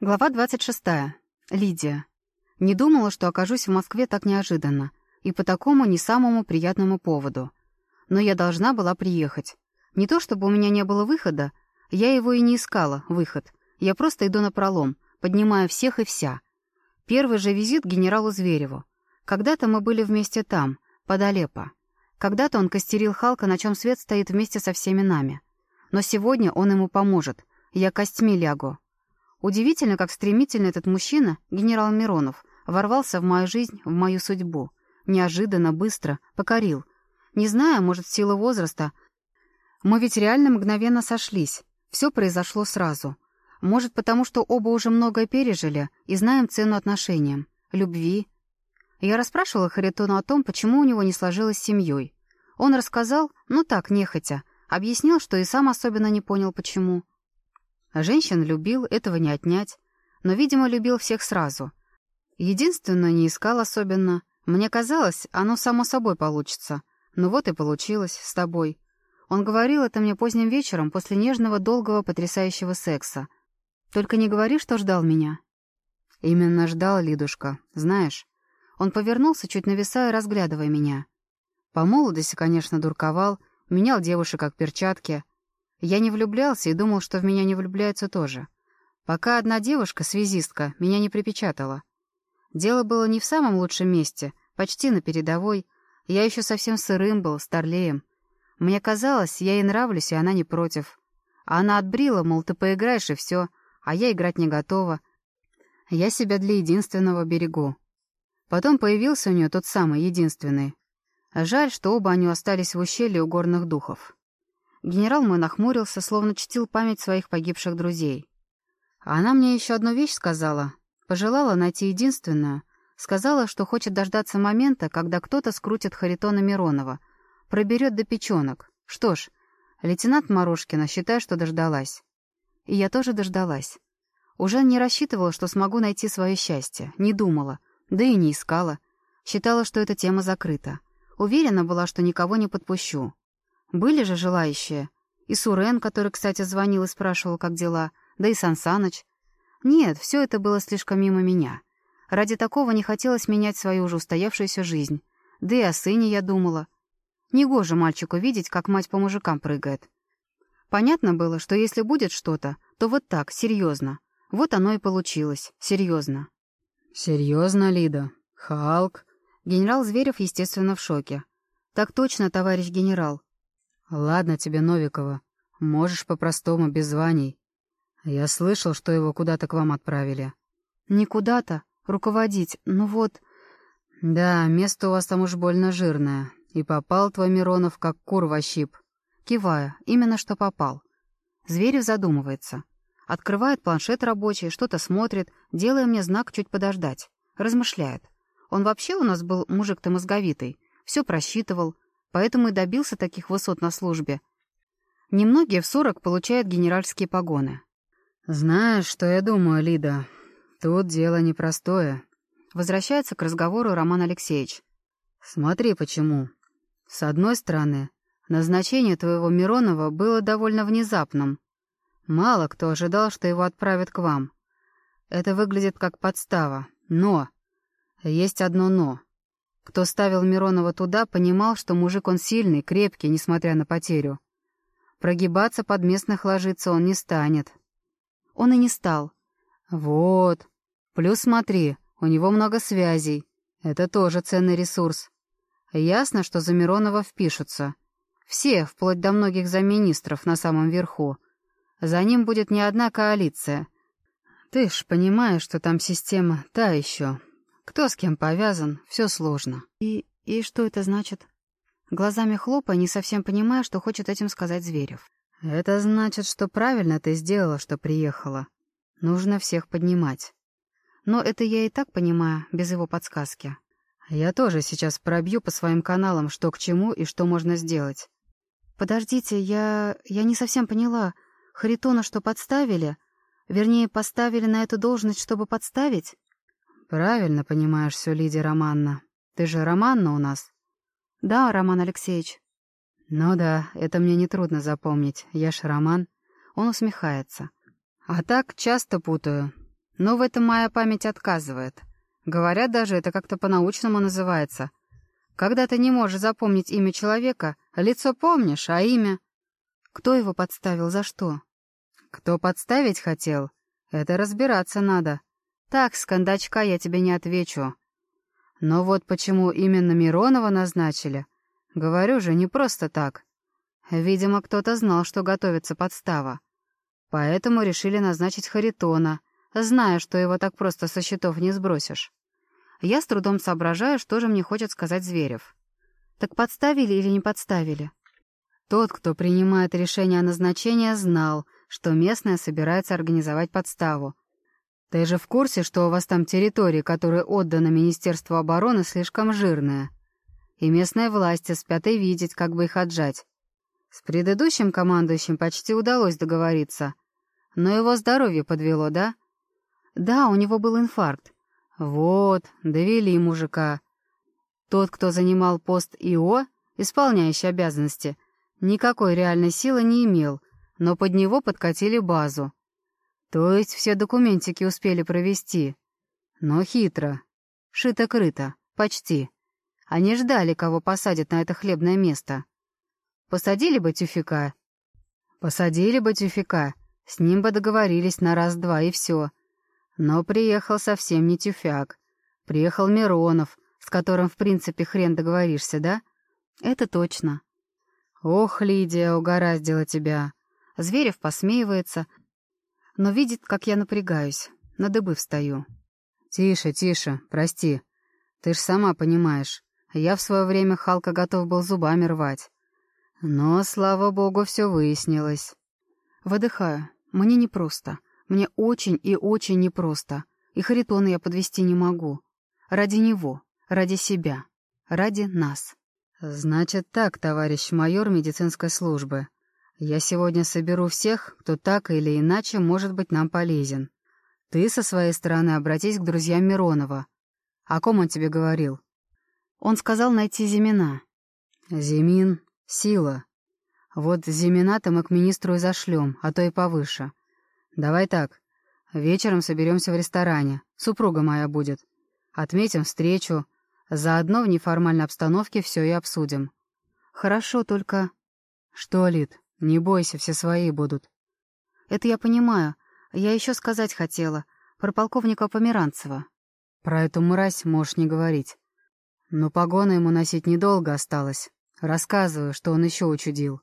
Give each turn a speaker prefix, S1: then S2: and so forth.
S1: Глава 26. Лидия. Не думала, что окажусь в Москве так неожиданно и по такому не самому приятному поводу. Но я должна была приехать. Не то чтобы у меня не было выхода, я его и не искала, выход. Я просто иду на пролом, поднимая всех и вся. Первый же визит к генералу Звереву. Когда-то мы были вместе там, под Алеппо. Когда-то он костерил Халка, на чем свет стоит вместе со всеми нами. Но сегодня он ему поможет. Я костьми лягу. Удивительно, как стремительно этот мужчина, генерал Миронов, ворвался в мою жизнь, в мою судьбу. Неожиданно, быстро, покорил. Не знаю, может, в силу возраста. Мы ведь реально мгновенно сошлись. Все произошло сразу. Может, потому что оба уже многое пережили и знаем цену отношениям, любви. Я расспрашивала Харитона о том, почему у него не сложилось с семьей. Он рассказал, ну так, нехотя, объяснил, что и сам особенно не понял, почему. Женщин любил, этого не отнять, но, видимо, любил всех сразу. Единственное, не искал особенно. Мне казалось, оно само собой получится. Ну вот и получилось, с тобой. Он говорил это мне поздним вечером после нежного, долгого, потрясающего секса. Только не говори, что ждал меня. Именно ждал, Лидушка, знаешь. Он повернулся, чуть нависая, разглядывая меня. По молодости, конечно, дурковал, менял девушек как перчатки, я не влюблялся и думал, что в меня не влюбляются тоже. Пока одна девушка, связистка, меня не припечатала. Дело было не в самом лучшем месте, почти на передовой. Я еще совсем сырым был, старлеем. Мне казалось, я ей нравлюсь, и она не против. А она отбрила, мол, ты поиграешь, и все, а я играть не готова. Я себя для единственного берегу. Потом появился у нее тот самый, единственный. Жаль, что оба они остались в ущелье у горных духов. Генерал мой нахмурился, словно чтил память своих погибших друзей. А она мне еще одну вещь сказала. Пожелала найти единственную. Сказала, что хочет дождаться момента, когда кто-то скрутит Харитона Миронова. Проберет до печенок. Что ж, лейтенант Морошкина, считай, что дождалась. И я тоже дождалась. Уже не рассчитывала, что смогу найти свое счастье. Не думала. Да и не искала. Считала, что эта тема закрыта. Уверена была, что никого не подпущу. Были же желающие. И Сурен, который, кстати, звонил и спрашивал, как дела, да и Сансаныч. Нет, все это было слишком мимо меня. Ради такого не хотелось менять свою уже устоявшуюся жизнь. Да и о сыне я думала. Негоже мальчику видеть, как мать по мужикам прыгает. Понятно было, что если будет что-то, то вот так, серьезно. Вот оно и получилось, серьезно.
S2: «Серьезно, Лида? Халк?»
S1: Генерал Зверев, естественно, в шоке. «Так точно, товарищ генерал.
S2: «Ладно тебе, Новикова. Можешь по-простому, без званий. Я слышал, что его куда-то к вам отправили».
S1: «Не куда-то. Руководить. Ну вот...»
S2: «Да, место у вас там уж больно жирное. И попал твой Миронов, как кур во щип».
S1: Кивая, именно что попал. Зверев задумывается. Открывает планшет рабочий, что-то смотрит, делая мне знак чуть подождать. Размышляет. Он вообще у нас был мужик-то мозговитый. Все просчитывал, поэтому и добился таких высот на службе. Немногие в сорок получают генеральские погоны.
S2: «Знаешь, что я думаю, Лида? Тут дело непростое».
S1: Возвращается к разговору Роман Алексеевич.
S2: «Смотри, почему. С одной стороны, назначение твоего Миронова было довольно внезапным. Мало кто ожидал, что его отправят к вам. Это выглядит как подстава. Но! Есть одно «но». Кто ставил Миронова туда, понимал, что мужик он сильный, крепкий, несмотря на потерю. Прогибаться под местных ложиться он не станет.
S1: Он и не стал.
S2: Вот. Плюс смотри, у него много связей. Это тоже ценный ресурс. Ясно, что за Миронова впишутся. Все, вплоть до многих замминистров на самом верху. За ним будет не одна коалиция. Ты ж понимаешь, что там система та еще. Кто с кем повязан, все сложно.
S1: И... и что это значит? Глазами хлопая, не совсем понимая, что хочет этим сказать Зверев.
S2: Это значит, что правильно ты сделала, что приехала. Нужно всех поднимать.
S1: Но это я и так понимаю, без его подсказки.
S2: Я тоже сейчас пробью по своим каналам, что к чему и что можно сделать.
S1: Подождите, я... я не совсем поняла. Харитона что, подставили? Вернее, поставили на эту должность, чтобы подставить?
S2: «Правильно понимаешь все, Лидия Романна. Ты же Романна у нас?»
S1: «Да, Роман Алексеевич».
S2: «Ну да, это мне нетрудно запомнить. Я ж Роман».
S1: Он усмехается.
S2: «А так часто путаю.
S1: Но в этом моя память отказывает. Говорят даже, это как-то по-научному называется. Когда ты не можешь запомнить имя человека, лицо помнишь, а имя... Кто его подставил, за что? Кто подставить хотел? Это разбираться надо. Так, с кондачка я тебе не отвечу. Но вот почему именно Миронова назначили? Говорю же, не просто так. Видимо, кто-то знал, что готовится подстава. Поэтому решили назначить Харитона, зная, что его так просто со счетов не сбросишь. Я с трудом соображаю, что же мне хочет сказать Зверев. Так подставили или не подставили? Тот, кто принимает решение о назначении, знал, что местная собирается организовать подставу. Ты же в курсе, что у вас там территория, которая отдана Министерству обороны, слишком жирная? И местные власти спят и видеть, как бы их отжать. С предыдущим командующим почти удалось договориться. Но его здоровье подвело, да? Да, у него был инфаркт. Вот, довели мужика. Тот, кто занимал пост ИО, исполняющий обязанности, никакой реальной силы не имел, но под него подкатили базу. То есть все документики успели провести. Но хитро. Шито-крыто. Почти. Они ждали, кого посадят на это хлебное место. Посадили бы тюфика? Посадили бы тюфика. С ним бы договорились на раз-два и все. Но приехал совсем не тюфяк. Приехал Миронов, с которым, в принципе, хрен договоришься, да? Это точно. Ох, Лидия, угораздила тебя. Зверев посмеивается, но видит, как я напрягаюсь, на дыбы встаю. Тише, тише, прости. Ты ж сама понимаешь, я в свое время Халка готов был зубами рвать. Но, слава богу, все выяснилось. Выдыхаю. Мне непросто. Мне очень и очень непросто. И Харитона я подвести не могу. Ради него, ради себя, ради нас. Значит так, товарищ майор медицинской службы. Я сегодня соберу всех, кто так или иначе может быть нам полезен. Ты со своей стороны обратись к друзьям Миронова. О ком он тебе говорил? Он сказал найти Зимина. Зимин Сила. Вот Зимината мы к министру и зашлем, а то и повыше. Давай так. Вечером соберемся в ресторане. Супруга моя будет. Отметим встречу. Заодно в неформальной обстановке все и обсудим. Хорошо, только... Что, Лид, не бойся, все свои будут. Это я понимаю. Я еще сказать хотела. Про полковника Померанцева. Про эту мразь можешь не говорить. Но погоны ему носить недолго осталось. Рассказываю, что он еще учудил.